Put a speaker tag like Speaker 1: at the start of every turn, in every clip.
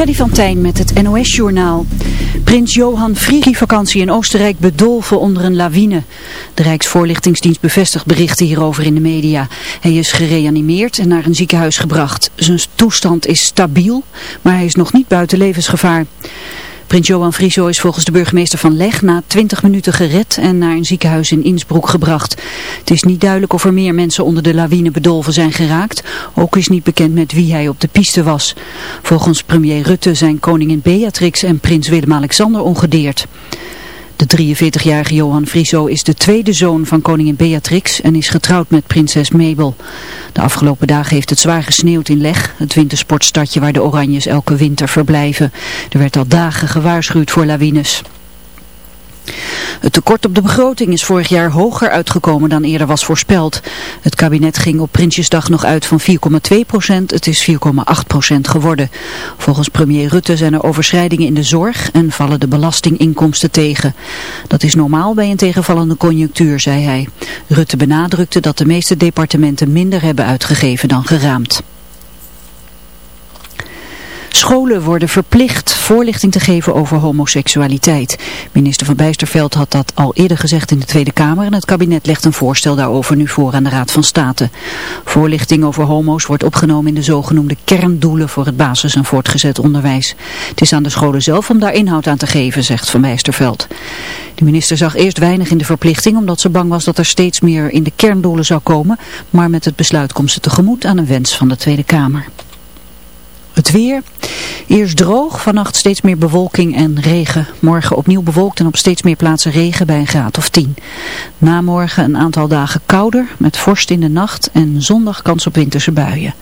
Speaker 1: Freddy van Tijn met het NOS-journaal. Prins Johan vakantie in Oostenrijk bedolven onder een lawine. De Rijksvoorlichtingsdienst bevestigt berichten hierover in de media. Hij is gereanimeerd en naar een ziekenhuis gebracht. Zijn toestand is stabiel, maar hij is nog niet buiten levensgevaar. Prins Johan Frieso is volgens de burgemeester van Leg na 20 minuten gered en naar een ziekenhuis in Innsbruck gebracht. Het is niet duidelijk of er meer mensen onder de lawine bedolven zijn geraakt. Ook is niet bekend met wie hij op de piste was. Volgens premier Rutte zijn koningin Beatrix en prins Willem-Alexander ongedeerd. De 43-jarige Johan Frieso is de tweede zoon van koningin Beatrix en is getrouwd met prinses Mabel. De afgelopen dagen heeft het zwaar gesneeuwd in Leg, het wintersportstadje waar de Oranjes elke winter verblijven. Er werd al dagen gewaarschuwd voor lawines. Het tekort op de begroting is vorig jaar hoger uitgekomen dan eerder was voorspeld. Het kabinet ging op Prinsjesdag nog uit van 4,2 procent, het is 4,8 procent geworden. Volgens premier Rutte zijn er overschrijdingen in de zorg en vallen de belastinginkomsten tegen. Dat is normaal bij een tegenvallende conjunctuur, zei hij. Rutte benadrukte dat de meeste departementen minder hebben uitgegeven dan geraamd. Scholen worden verplicht voorlichting te geven over homoseksualiteit. Minister van Bijsterveld had dat al eerder gezegd in de Tweede Kamer en het kabinet legt een voorstel daarover nu voor aan de Raad van State. Voorlichting over homo's wordt opgenomen in de zogenoemde kerndoelen voor het basis- en voortgezet onderwijs. Het is aan de scholen zelf om daar inhoud aan te geven, zegt Van Bijsterveld. De minister zag eerst weinig in de verplichting omdat ze bang was dat er steeds meer in de kerndoelen zou komen, maar met het besluit komt ze tegemoet aan een wens van de Tweede Kamer. Het weer. Eerst droog, vannacht steeds meer bewolking en regen. Morgen opnieuw bewolkt en op steeds meer plaatsen regen bij een graad of 10. Na morgen een aantal dagen kouder, met vorst in de nacht en zondag kans op winterse buien.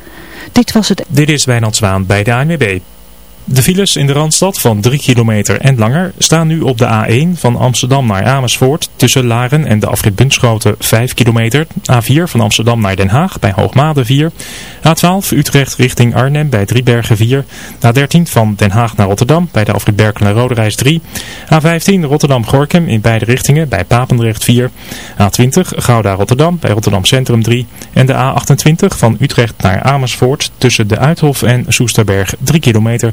Speaker 1: Dit was het...
Speaker 2: Dit is Wijnand Zwaan bij de ANWB. De files in de Randstad van 3 kilometer en langer staan nu op de A1 van Amsterdam naar Amersfoort tussen Laren en de afrit Bunschoten 5 kilometer. A4 van Amsterdam naar Den Haag bij Hoogmade 4. A12 Utrecht richting Arnhem bij Driebergen 4. A13 van Den Haag naar Rotterdam bij de afrit Berkel en Roderijs 3. A15 Rotterdam-Gorkum in beide richtingen bij Papendrecht 4. A20 Gouda-Rotterdam bij Rotterdam Centrum 3. En de A28 van Utrecht naar Amersfoort tussen de Uithof en Soesterberg 3 kilometer.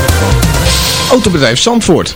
Speaker 3: Autobedrijf Zandvoort.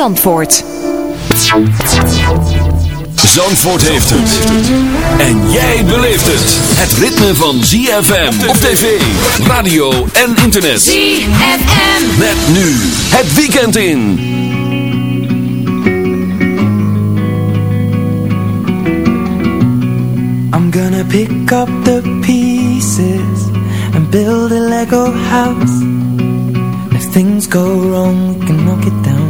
Speaker 4: Zandvoort.
Speaker 5: Zandvoort heeft het. En jij beleeft het. Het ritme van ZFM op tv, radio en internet.
Speaker 6: ZFM.
Speaker 5: Met nu het weekend in.
Speaker 7: I'm gonna pick up the pieces and build a Lego house. If things go wrong, we can knock it down.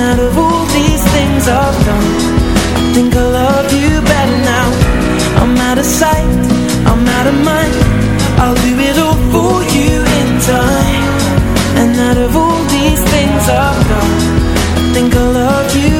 Speaker 7: out of all these things I've done. I think I love you better now. I'm out of sight, I'm out of mind. I'll do it all for you in time. And out of all these things I've done I think I love you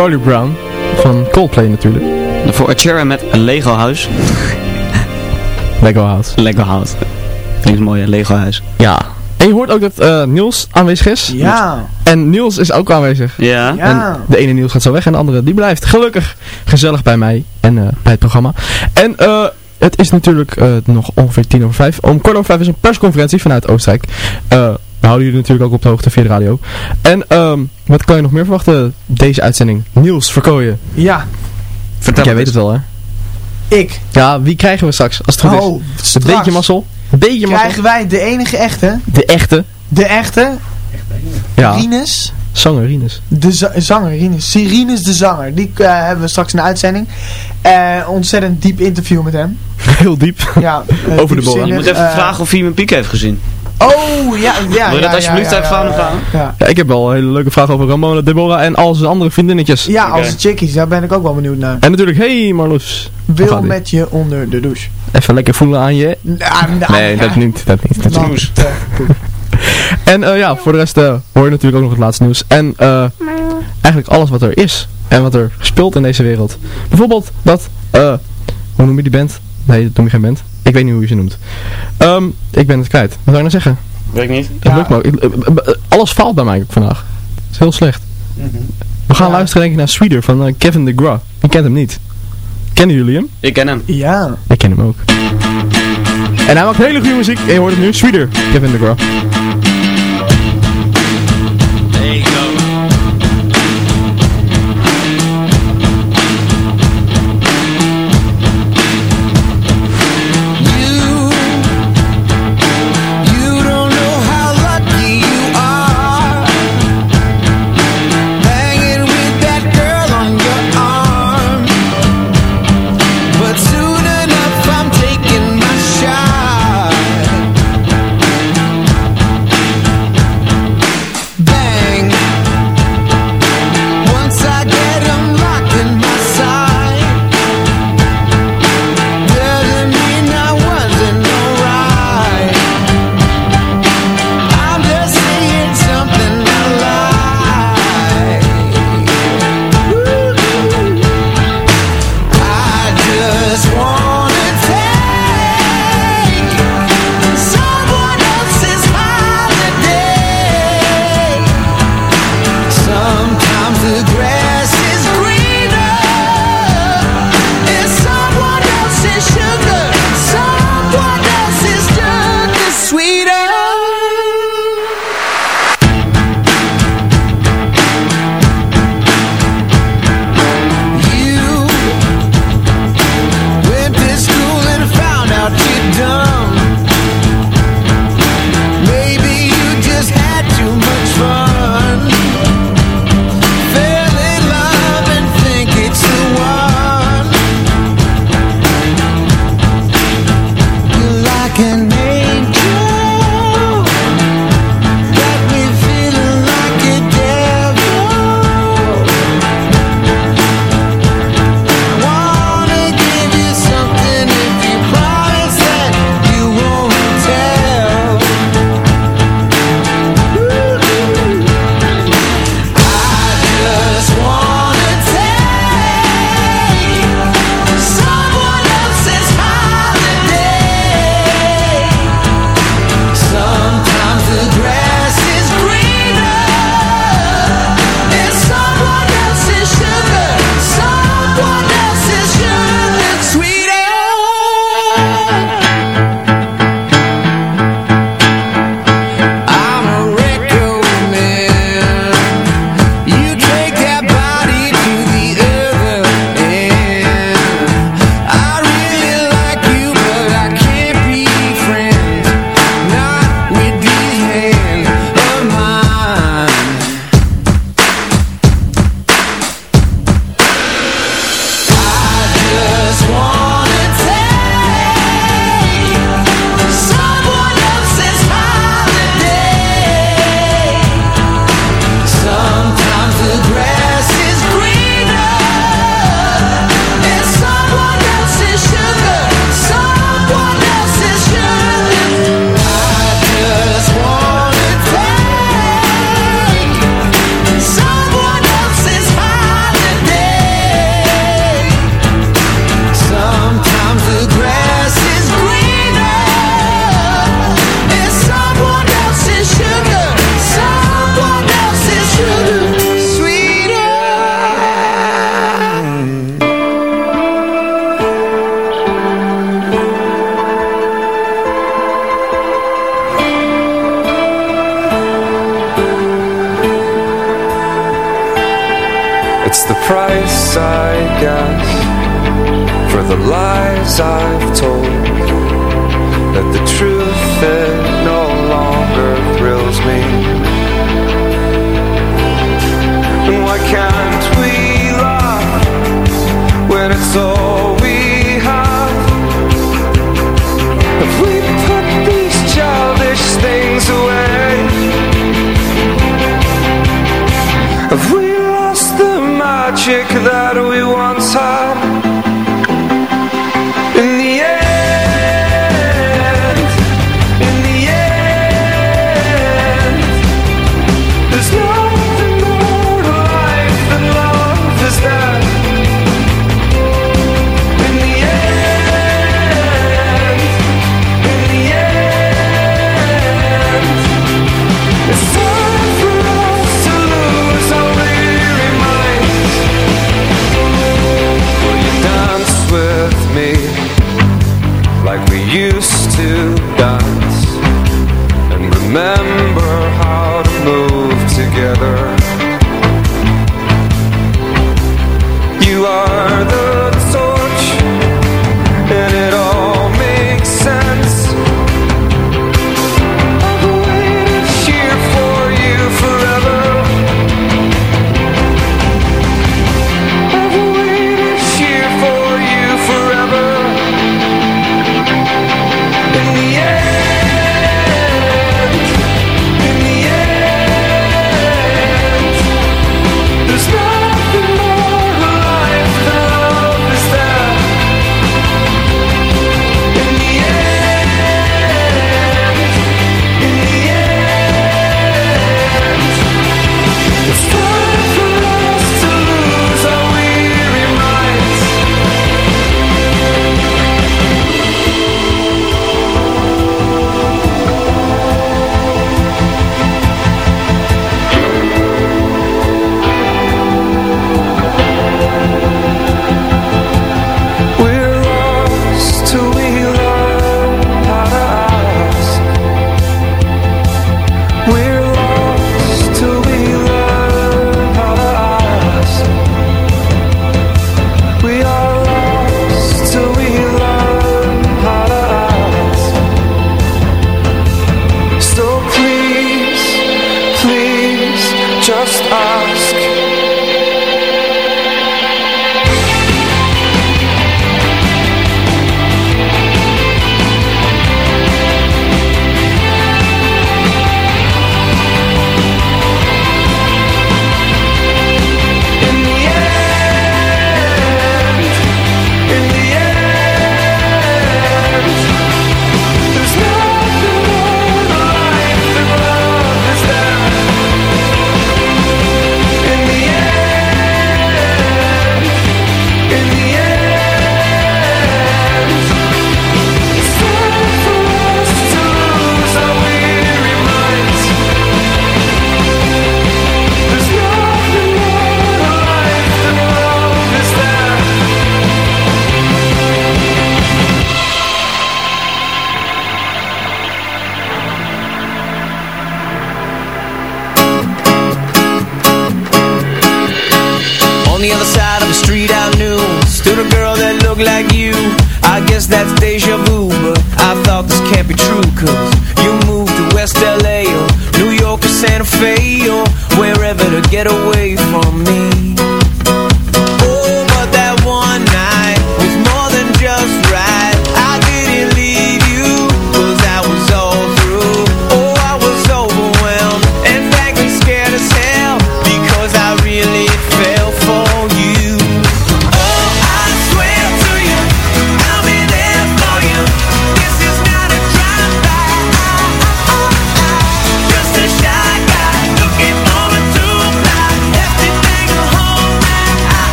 Speaker 8: Charlie Brown van Coldplay natuurlijk.
Speaker 9: Voor Sheeran met Lego Huis.
Speaker 8: Lego House.
Speaker 9: Lego House. Vind ik mooi? Lego Huis.
Speaker 8: Ja. En je hoort ook dat eh, Niels aanwezig is.
Speaker 10: Ja.
Speaker 8: En Niels is ook aanwezig.
Speaker 9: Ja.
Speaker 10: Ja.
Speaker 8: En de ene Niels gaat zo weg en de andere die blijft. Gelukkig gezellig bij mij en eh, bij het programma. En eh, het is natuurlijk eh, nog ongeveer tien over vijf. Om kwart over vijf is een persconferentie vanuit Oostenrijk. We houden jullie natuurlijk ook op de hoogte via de radio. En ehm, wat kan je nog meer verwachten deze uitzending? Niels Verkooyen.
Speaker 10: Ja.
Speaker 9: Vertel
Speaker 8: Jij weet het wel hè?
Speaker 10: Ik.
Speaker 8: Ja, wie krijgen we straks als het goed
Speaker 10: Oh,
Speaker 8: is? Een
Speaker 10: straks
Speaker 8: beetje mazzel. Een beetje mazzel.
Speaker 10: Krijgen wij de enige echte,
Speaker 8: De echte.
Speaker 10: de echte,
Speaker 8: Ja.
Speaker 10: Rinus,
Speaker 8: Zanger Rinus.
Speaker 10: de za- zanger, Rinus, Rinus de zanger. Die eh, hebben we straks in de uitzending. Eh, ontzettend diep interview met hem.
Speaker 8: Heel diep.
Speaker 10: Ja, eh,
Speaker 8: Over de bol?
Speaker 9: Je
Speaker 10: diepzinnig,
Speaker 9: moet even vragen of hij mijn piek heeft gezien.
Speaker 10: Oh, ja, ja.
Speaker 9: Wil je dat
Speaker 10: ja,
Speaker 9: alsjeblieft
Speaker 10: ja,
Speaker 9: even aan hem
Speaker 10: ja,
Speaker 9: vragen?
Speaker 10: Ja,
Speaker 8: Ja, ik heb wel een hele leuke vraag over Ramona, Deborah en al zijn andere vriendinnetjes.
Speaker 10: ja
Speaker 9: Oké.
Speaker 10: als chickies, daar ben ik ook wel benieuwd naar.
Speaker 8: En natuurlijk, hey Marloes.
Speaker 10: Wil met je onder de douche.
Speaker 8: Even lekker voelen aan je.
Speaker 10: Nou, nou,
Speaker 8: Nee, dat niet. Dat niet. Dat
Speaker 10: Nou,
Speaker 8: niet. En eh, ja, voor de rest eh, hoor je natuurlijk ook nog het laatste nieuws. En eh, eigenlijk alles wat er is. En wat er speelt in deze wereld. Bijvoorbeeld dat, eh, hoe noem je die band? Nee, dat noem je geen band. Ik weet niet hoe je ze noemt. Ehm, ik ben het kwijt. Wat zou je nou zeggen?
Speaker 9: Weet ik niet.
Speaker 8: Het lukt me ook. Ik- alles faalt bij mij vandaag. Het is heel slecht. We gaan
Speaker 10: Ja.
Speaker 8: luisteren denk ik naar Sweeter van eh, Kevin DeGraw. Wie kent hem niet? Kennen jullie hem?
Speaker 9: Ik ken hem.
Speaker 10: ja.
Speaker 8: Ik ken hem ook. En hij maakt hele goede muziek. En je hoort het nu. Sweeter, Kevin DeGraw.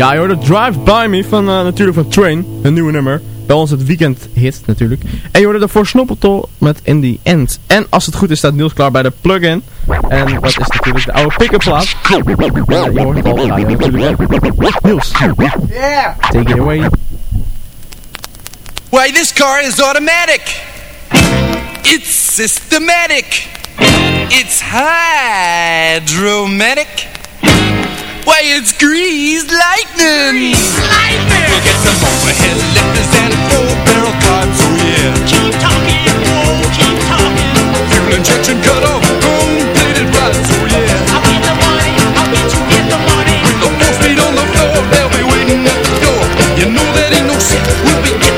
Speaker 8: Ja, je hoorde Drive By Me van eh, natuurlijk van Train, een nieuwe nummer. Bij ons het weekend hit natuurlijk. En je hoorde daarvoor Snoppeltol met In The End. En als het goed is staat Niels klaar bij de plug-in. En dat is natuurlijk de oude pick-up plaat. Ja, je hoort het al, ja, natuurlijk. Niels,
Speaker 10: Yeah!
Speaker 8: take it away.
Speaker 11: Why, this car is automatic. It's systematic. It's hydromatic. Why, it's greased lightning. lightning. We'll get some overhead lifters and four-barrel cards, oh yeah. Keep talking, oh, keep talking. Fuel injection cut off, chrome-plated rods, oh yeah. I'll get the money, I'll bet you get the money. With the four feet on the floor, they'll be waiting at the door. You know that ain't no shit, we'll be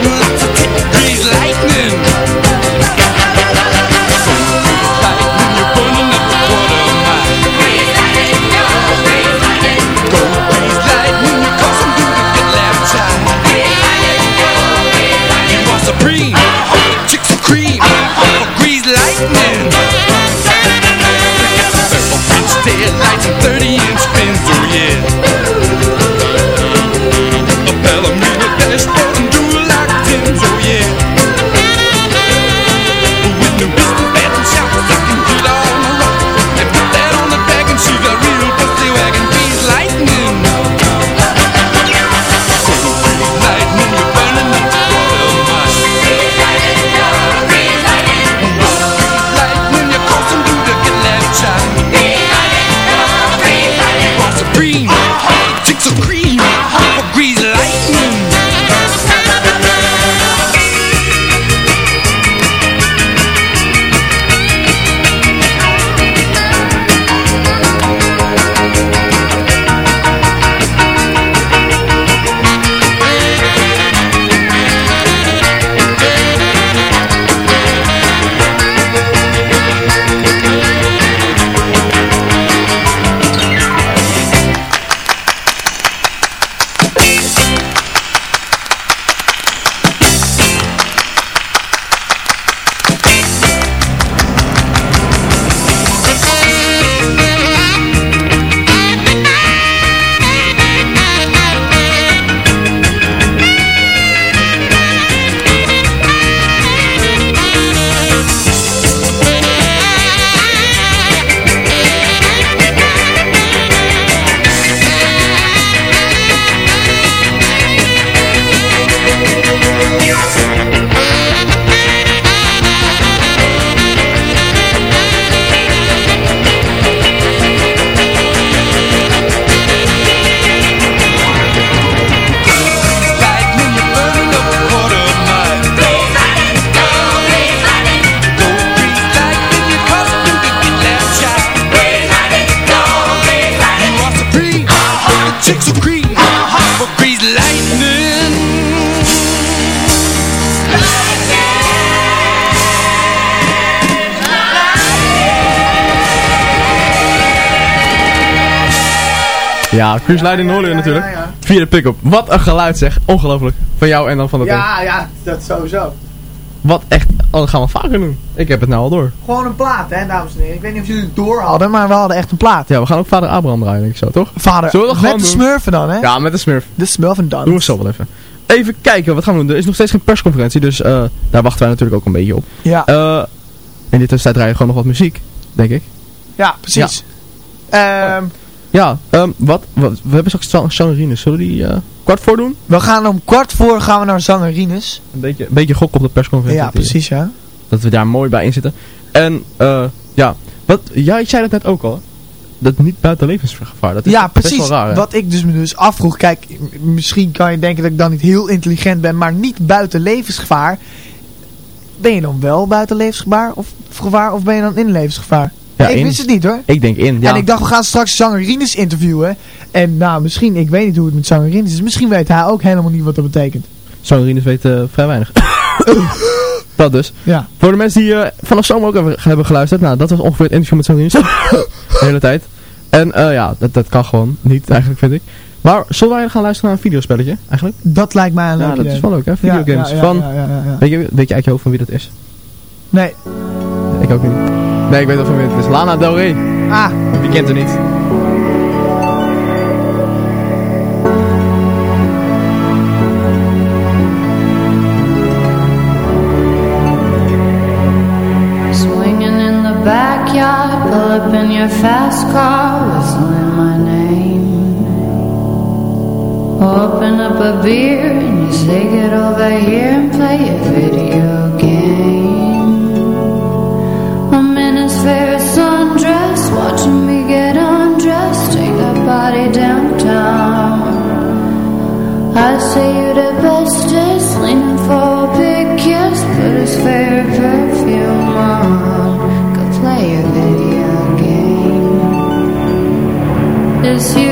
Speaker 8: Ja, Cruise natuurlijk. Via de pick-up. Wat een geluid zeg. Ongelooflijk. Van jou en dan van dat ding.
Speaker 10: Ja, ja, dat sowieso.
Speaker 8: Wat echt. Oh, dat gaan we vaker doen. Ik heb het nou al door.
Speaker 10: Gewoon een plaat, hè, dames en heren. Ik weet niet of jullie het door hadden, maar we hadden echt een plaat.
Speaker 8: Ja, we gaan ook vader Abraham draaien, denk ik zo, toch?
Speaker 10: Vader,
Speaker 8: Zullen we dat
Speaker 10: met de
Speaker 8: doen?
Speaker 10: smurfen dan, hè?
Speaker 8: Ja, met de smurf.
Speaker 10: De smurfen dan.
Speaker 8: Doen we zo wel even. Even kijken, wat gaan we doen? Er is nog steeds geen persconferentie, dus eh, daar wachten wij natuurlijk ook een beetje op.
Speaker 10: Ja.
Speaker 8: Eh in dit tussentijd draaien we gewoon nog wat muziek, denk ik.
Speaker 10: Ja, precies. Ehm,
Speaker 8: Ja, ehm, wat, wat? We hebben straks zang- zangerines. Zullen we die eh, kwart voor doen?
Speaker 10: we gaan om kwart voor gaan we naar zangerines.
Speaker 8: Een beetje, een beetje gok op de persconferentie.
Speaker 10: Ja, precies, ja.
Speaker 8: Dat we daar mooi bij in zitten. En, eh, ja, wat, jij zei dat net ook al. Dat niet buiten levensgevaar. Dat is
Speaker 10: Ja,
Speaker 8: best
Speaker 10: precies.
Speaker 8: wel raar, hè?
Speaker 10: Wat ik dus me dus afvroeg. Kijk, misschien kan je denken dat ik dan niet heel intelligent ben, maar niet buiten levensgevaar. Ben je dan wel buiten levensgevaar of, gevaar, of ben je dan in levensgevaar?
Speaker 8: Ja,
Speaker 10: ik
Speaker 8: in.
Speaker 10: wist het niet hoor.
Speaker 8: Ik denk in, ja.
Speaker 10: En ik dacht, we gaan straks zangerines interviewen. En nou, misschien, ik weet niet hoe het met zangerines is. Misschien weet hij ook helemaal niet wat dat betekent.
Speaker 8: Zangerines weten eh, vrij weinig. dat dus.
Speaker 10: Ja.
Speaker 8: Voor de mensen die eh, vanaf zomer ook hebben, hebben geluisterd. Nou, dat was ongeveer het interview met Zangerines. de hele tijd. En eh, ja, dat, dat kan gewoon niet eigenlijk, vind ik. Maar zullen wij gaan luisteren naar een videospelletje, eigenlijk?
Speaker 10: Dat lijkt mij een leuk
Speaker 8: Ja, dat
Speaker 10: idee.
Speaker 8: is wel leuk, hè? Videogames.
Speaker 10: ja, ja,
Speaker 8: van,
Speaker 10: ja, ja, ja, ja.
Speaker 8: Weet, je, weet je uit je hoofd van wie dat is?
Speaker 10: Nee.
Speaker 8: Ik ook niet. Nee, ik weet wel van wie het is. Lana Del Rey.
Speaker 10: Ah.
Speaker 8: Wie kent er niet?
Speaker 12: Swinging in the backyard, pull up in your fast car, whistling my name. Open up a beer and you say get over here and play a video game. Body downtown. I say you're the bestest, leaning for a big kiss, put his favorite perfume on, go play a video game. It's you,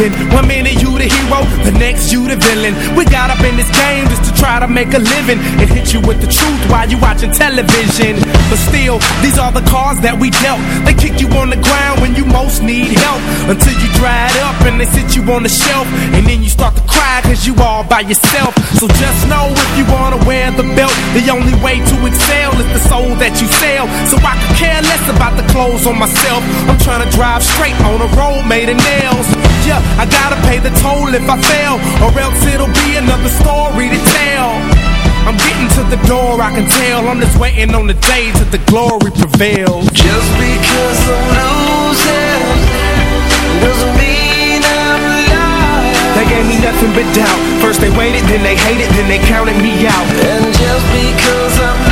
Speaker 13: One minute you the hero, the next you the villain. We got up in this game to make a living and hit you with the truth while you watching television. But still, these are the cars that we dealt. They kick you on the ground when you most need help until you dried up and they sit you on the shelf and then you start to cry cause you all by yourself. So just know if you wanna wear the belt, the only way to excel is the soul that you sell. So I could care less about the clothes on myself. I'm trying to drive straight on a road made of nails. Yeah, I gotta pay the toll if I fail, or else it'll be another story to tell. I'm getting to the door, I can tell. I'm just waiting on the day that the glory prevails.
Speaker 14: Just because I'm losing doesn't mean I'm lying.
Speaker 13: They gave me nothing but doubt. First they waited, then they hated, then they counted me out.
Speaker 14: And just because I'm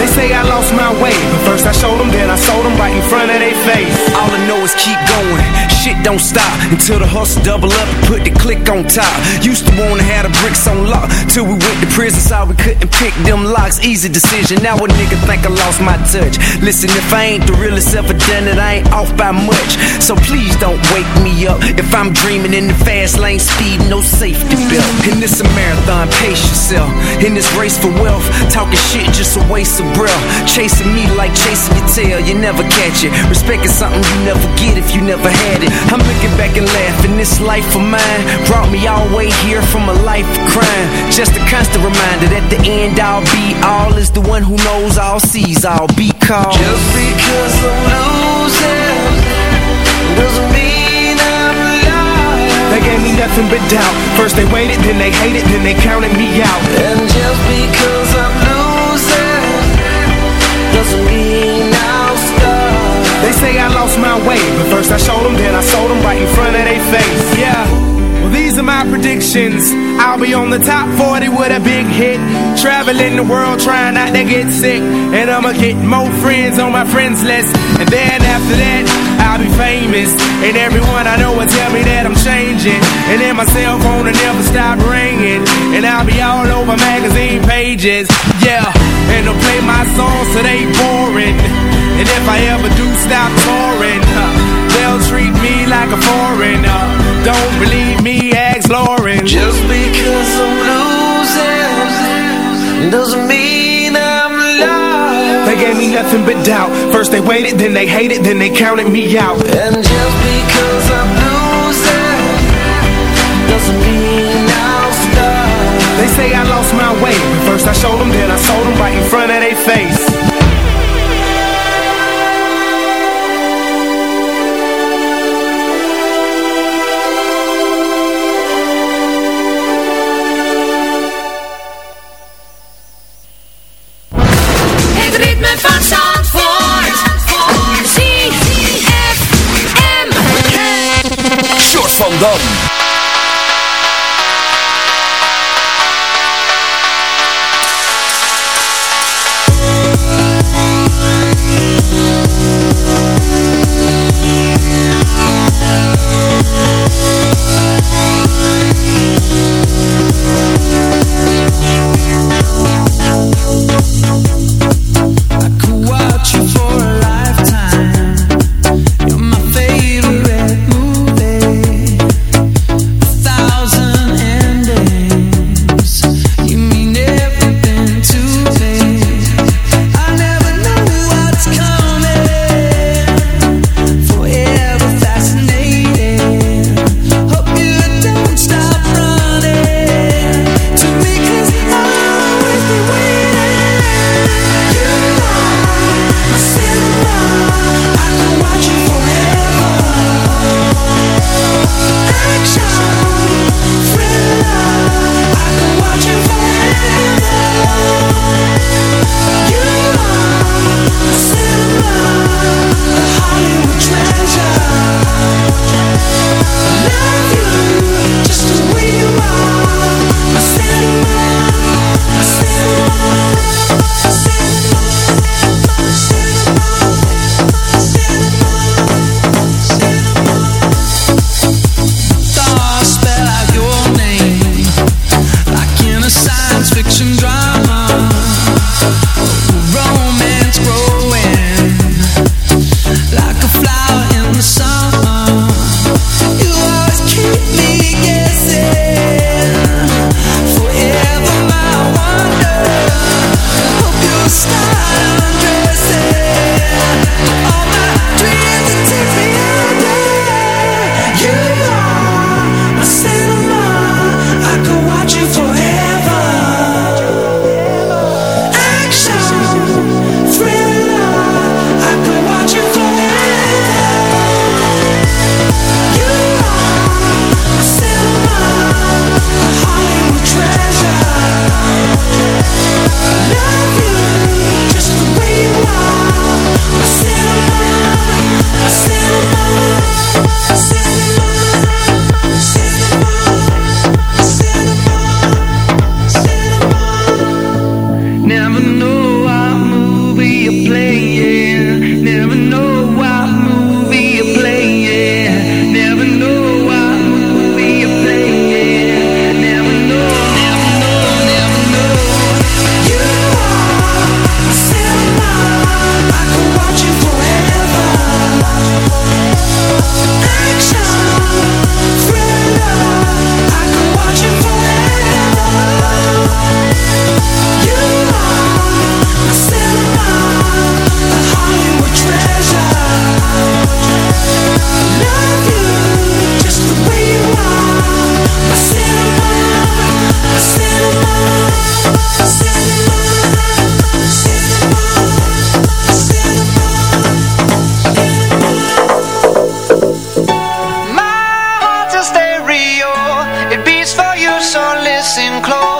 Speaker 13: They say I lost my way, but first I showed them, then I sold them right in front of their face.
Speaker 15: All I know is keep going. Shit don't stop until the hustle double up and put the click on top. Used to wanna have the bricks on lock till we went to prison, saw we couldn't pick them locks. Easy decision. Now a nigga think I lost my touch. Listen, if I ain't the realest ever done it, I ain't off by much. So please don't wake me up if I'm dreaming in the fast lane, speed, no safety belt. In this a marathon, pace yourself. In this race for wealth, talking shit just a waste of breath. Chasing me like chasing your tail, you never catch it. Respecting something you never get if you never had it. I'm looking back and laughing. This life of mine brought me all the way here from a life of crime. Just a constant reminder that the end I'll be all is the one who knows all, sees all, be called.
Speaker 14: Just because I'm losing doesn't mean I'm lying.
Speaker 13: They gave me nothing but doubt. First they waited, then they hated, then they counted me out.
Speaker 14: And just because I'm
Speaker 13: They say I lost my way, but first I showed them, then I sold them right in front of their face. Yeah. Well, these are my predictions. I'll be on the top 40 with a big hit. Traveling the world trying not to get sick. And I'ma get more friends on my friends list. And then after that, I'll be famous. And everyone I know will tell me that I'm changing. And then my cell phone will never stop ringing. And I'll be all over magazine pages. Yeah. And they'll play my songs so they boring. And if I ever do stop touring, uh, they'll treat me like a foreigner. Don't believe me, ask Lauren.
Speaker 14: Just because I'm losing doesn't mean.
Speaker 13: They gave me nothing but doubt. First they waited, then they hated, then they counted me out.
Speaker 14: And just because I'm losing doesn't mean I'll stop.
Speaker 13: They say I lost my way, but first I showed them, then I sold them right in front of their face.
Speaker 14: Dom. stereo. It beats for
Speaker 16: you, so
Speaker 17: listen close.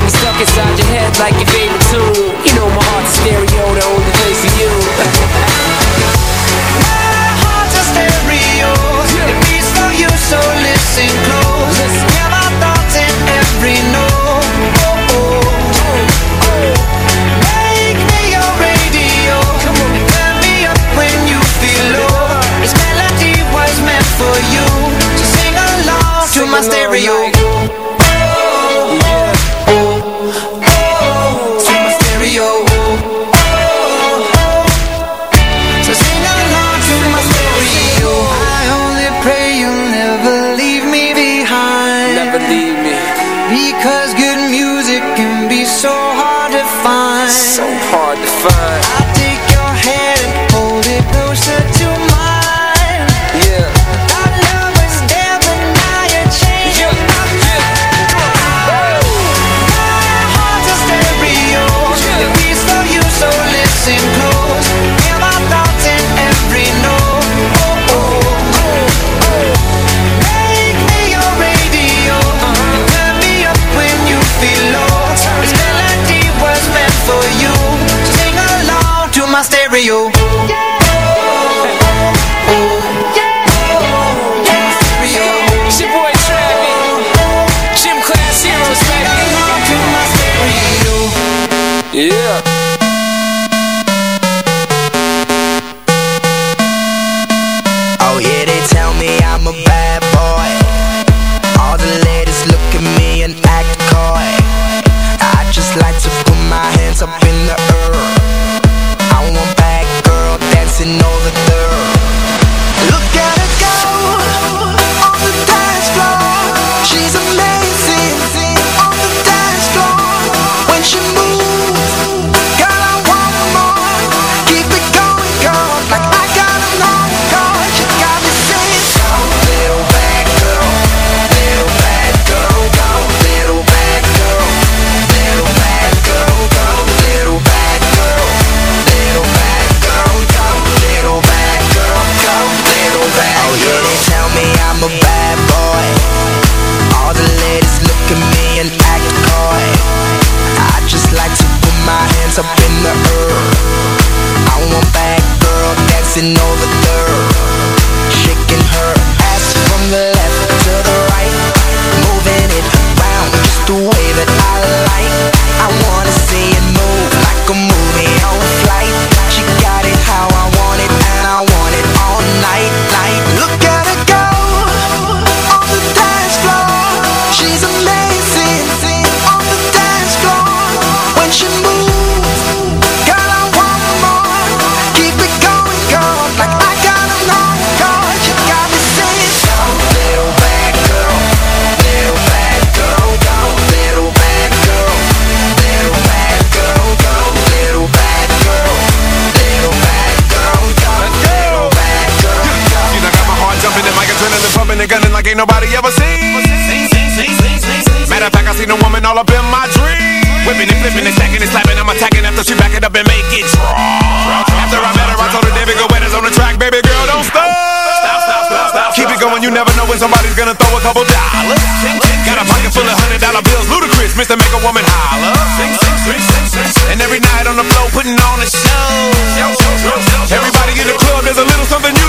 Speaker 17: Me stuck inside your head like your favorite tune. You know my heart's stereo, the
Speaker 18: couple dollars. Got a pocket full of hundred dollar bills, ludicrous, Mr. Make a Woman holler. And every night on the floor, putting on a show. Everybody in the club, there's a little something you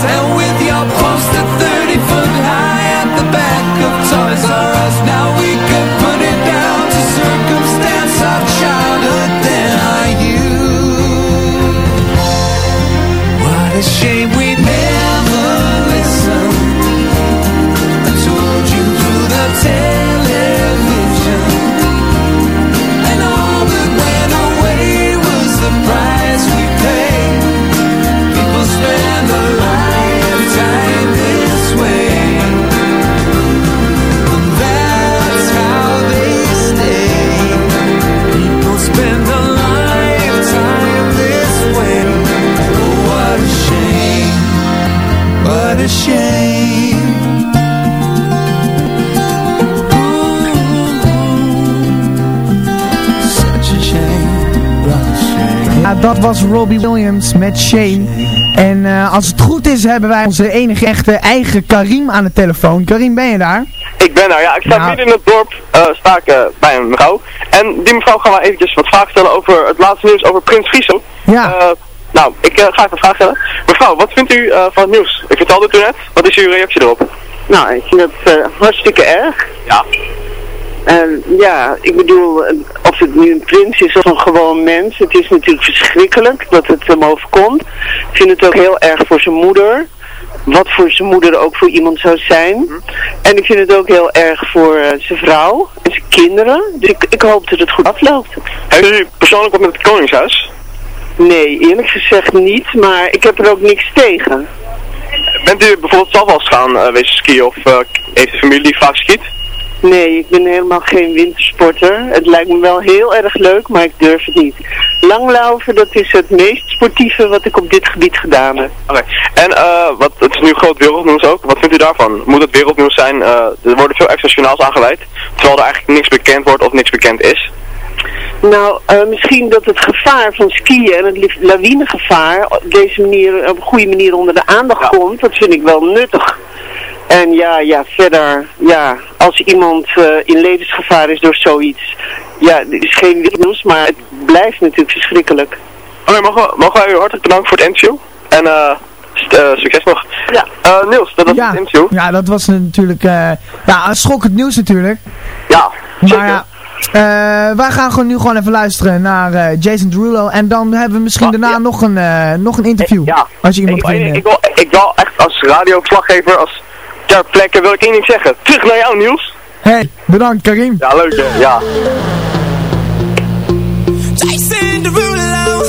Speaker 14: céu was
Speaker 10: Robbie Williams met Shane. En eh, als het goed is hebben wij onze enige echte eigen Karim aan de telefoon. Karim, ben je daar?
Speaker 19: Ik ben daar, ja. Ik sta
Speaker 10: Nou.
Speaker 19: midden in het dorp, eh sta ik eh, bij een mevrouw. En die mevrouw gaan we eventjes wat vragen stellen over het laatste nieuws over Prins Friso.
Speaker 10: Ja.
Speaker 19: Eh, nou, ik ga even een vraag stellen. Mevrouw, wat vindt u eh, van het nieuws? Ik vertelde het u net. Wat is uw reactie erop?
Speaker 20: Nou, ik vind het eh, hartstikke erg.
Speaker 19: Ja.
Speaker 20: En ja, ik bedoel, eh, of het nu een prins is of een gewoon mens, het is natuurlijk verschrikkelijk dat het hem overkomt. Ik vind het ook heel erg voor zijn moeder. Wat voor zijn moeder ook voor iemand zou zijn. En ik vind het ook heel erg voor eh, zijn vrouw en zijn kinderen. Dus ik, ik hoop dat het goed afloopt.
Speaker 19: Heeft u persoonlijk wat met het Koningshuis?
Speaker 20: Nee, eerlijk gezegd niet, maar ik heb er ook niks tegen.
Speaker 19: Bent u bijvoorbeeld zelf al eens gaan eh, wezen skiën of heeft u familie vaak skiet?
Speaker 20: Nee, ik ben helemaal geen wintersporter. Het lijkt me wel heel erg leuk, maar ik durf het niet. Langlaufen, dat is het meest sportieve wat ik op dit gebied gedaan heb.
Speaker 19: Oké. En eh, wat, het is nu groot wereldnieuws ook. Wat vindt u daarvan? Moet het wereldnieuws zijn? eh, er worden veel extra journaals aangeweid. Terwijl er eigenlijk niks bekend wordt of niks bekend is.
Speaker 20: Nou, eh, misschien dat het gevaar van skiën en het lawinegevaar op deze manier, op een goede manier onder de aandacht komt, dat vind ik wel nuttig. En ja, ja, verder, ja, als iemand eh, in levensgevaar is door zoiets, ja, het is geen nieuws, maar het blijft natuurlijk verschrikkelijk.
Speaker 19: Oké, mogen, we- mogen wij u hartelijk bedanken voor het interview. En eh, eh, succes nog.
Speaker 20: Ja.
Speaker 19: Eh, Niels, dat was
Speaker 10: Ja.
Speaker 19: het interview.
Speaker 10: Ja, dat was natuurlijk, eh ja, schokkend nieuws natuurlijk.
Speaker 19: Ja,
Speaker 10: Maar ja, eh, wij gaan gewoon nu gewoon even luisteren naar eh, Jason Derulo. En dan hebben we misschien daarna nog, een, eh, nog een interview.
Speaker 19: Ja.
Speaker 10: Als je iemand
Speaker 19: ik, ik, ik, wil, ik wil echt als radioverslaggever, als ter plekke wil ik één ding zeggen. Terug naar jou Niels.
Speaker 10: Hey, bedankt Karim.
Speaker 19: Ja, leuk hè. Ja.
Speaker 15: Jason Derulo.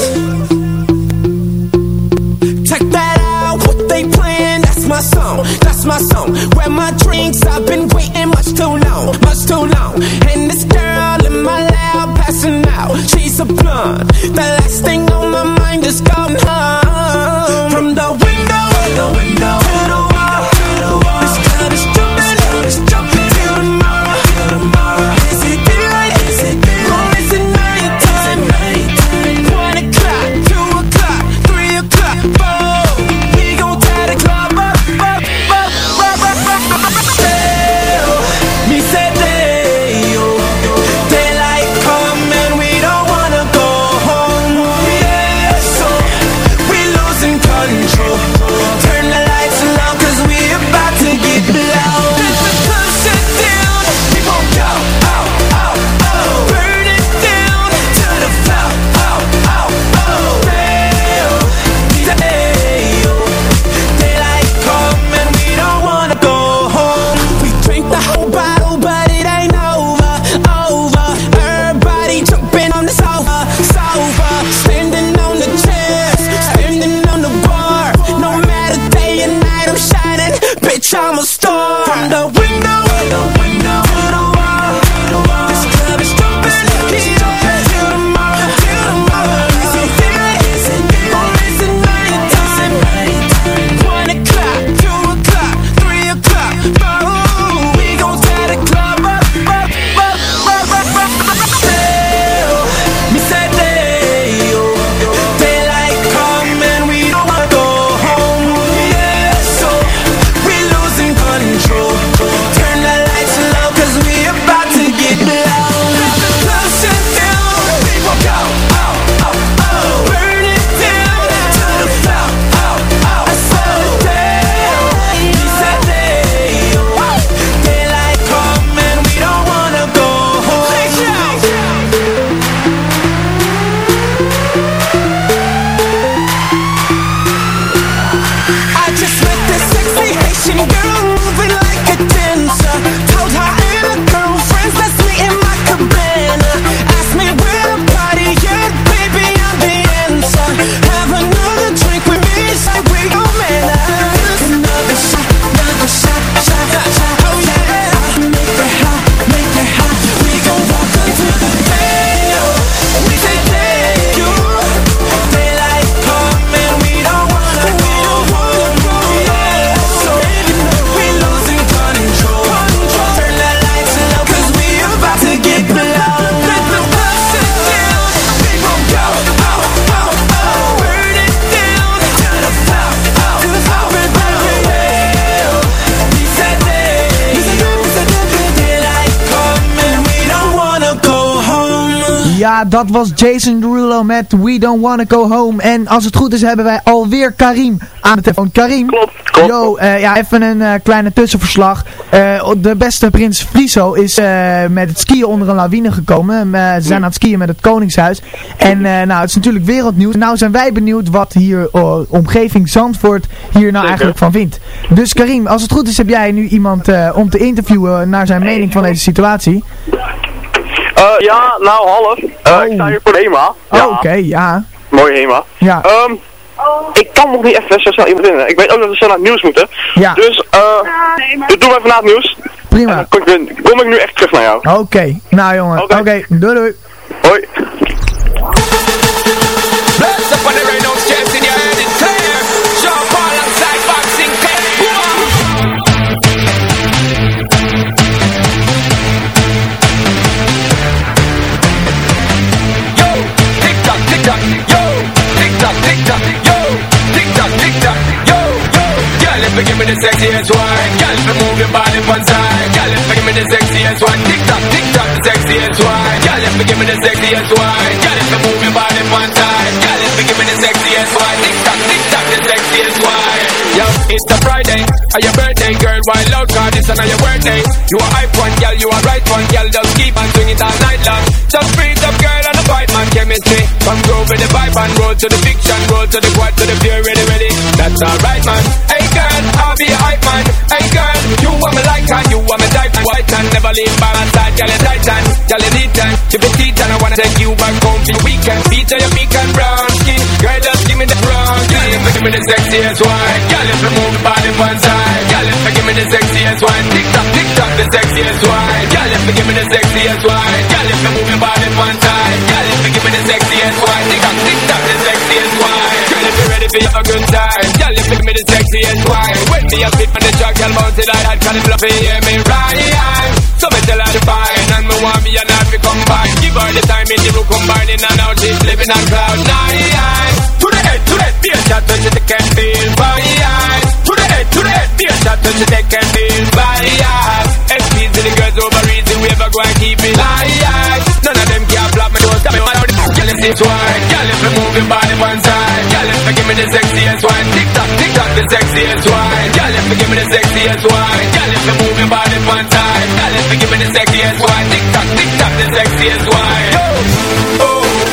Speaker 15: Check that out, what they playing, that's my song, that's my song. Where my drinks, I've been waiting much too long, much too long. And this girl in my lap passing out, she's a blonde. The last thing on my mind is going home.
Speaker 10: Dat was Jason Derulo met We Don't Wanna Go Home. En als het goed is hebben wij alweer Karim aan de telefoon. Karim.
Speaker 19: Klopt, klopt.
Speaker 10: Yo, eh, ja, even een eh, kleine tussenverslag. Eh, de beste prins Friso is met het skiën onder een lawine gekomen. Ze zijn aan het skiën met het Koningshuis. En nou, het is natuurlijk wereldnieuws. Nou zijn wij benieuwd wat hier omgeving Zandvoort hier nou eigenlijk van vindt. Dus Karim, als het goed is heb jij nu iemand om te interviewen naar zijn mening van deze situatie.
Speaker 19: Eh, ja, nou half. Eh, Ik sta hier voor de HEMA. Ja,
Speaker 10: Oh, Oké, ja.
Speaker 19: Mooie HEMA.
Speaker 10: Ja.
Speaker 19: Ehm, ik kan nog niet even zo snel iemand vinden. Ik weet ook dat we zo naar het nieuws moeten.
Speaker 10: Ja.
Speaker 19: Dus, eh, dus doen we even na het nieuws.
Speaker 10: Prima.
Speaker 19: En dan kom ik, kom ik nu echt terug naar jou.
Speaker 10: Oké, nou jongen. Oké, doei doei.
Speaker 19: Hoi.
Speaker 13: Give me the sexiest one, girl, you move your body one side, girl, if you give me the sexiest one, tick tock, tick tock, the sexiest one, girl, if you give me the sexiest one, girl, if you move your body one side, girl, you give me the sexiest one, tick tock, tick tock, the sexiest. Yo, it's the Friday, or your birthday, girl, out, cause this is your birthday. You a hype one, girl, you a right one, girl, just keep on swing it all night long. Just breathe up, girl, and the fight man chemistry. Come groove with the vibe and roll to the fiction, roll to the quad, to the pure, ready, ready. That's alright, man. Hey, girl, I'll be a hype man. Hey, girl, you want me like and you want me type and white and never leave by my side, girl, you tight and girl, you neat and keep it neat and I wanna take you back home for your weekend. Feature your peak brown skin, girl, just give me the brown skin. Give me the sexiest one, girl, if you move the body one side, girl, if you give me the sexiest one, tick tock, tick tock, the sexiest one, girl, if you give me the sexiest one, girl, if you move your body one side, girl, if you give me the sexiest one, tick tock, tick tock, the sexiest one, girl, if you ready for your good time, girl, if you give me the sexiest one, when me a spit on the track, girl, bounce it like that, can it fluffy, hear me right? So me tell her to fine, and me want me and her to combine, give her the time in the room, combining and out, she's living on cloud nine, to the head, to the shot, can feel fine, to the head, to the head, be a shot, touch it, can feel fine, excuse the girls over easy, we ever go and keep it light, none of them can flop me nose, tell me what are the girl if it's one, girl if you move your body one side, girl if you give me the sexiest one, tick tock, tick tock, the sexiest one, girl if you give me the sexiest one, girl if you move your body one side, girl if you give me the sexiest one, tick tock, tick tock, the sexiest one, yo, oh,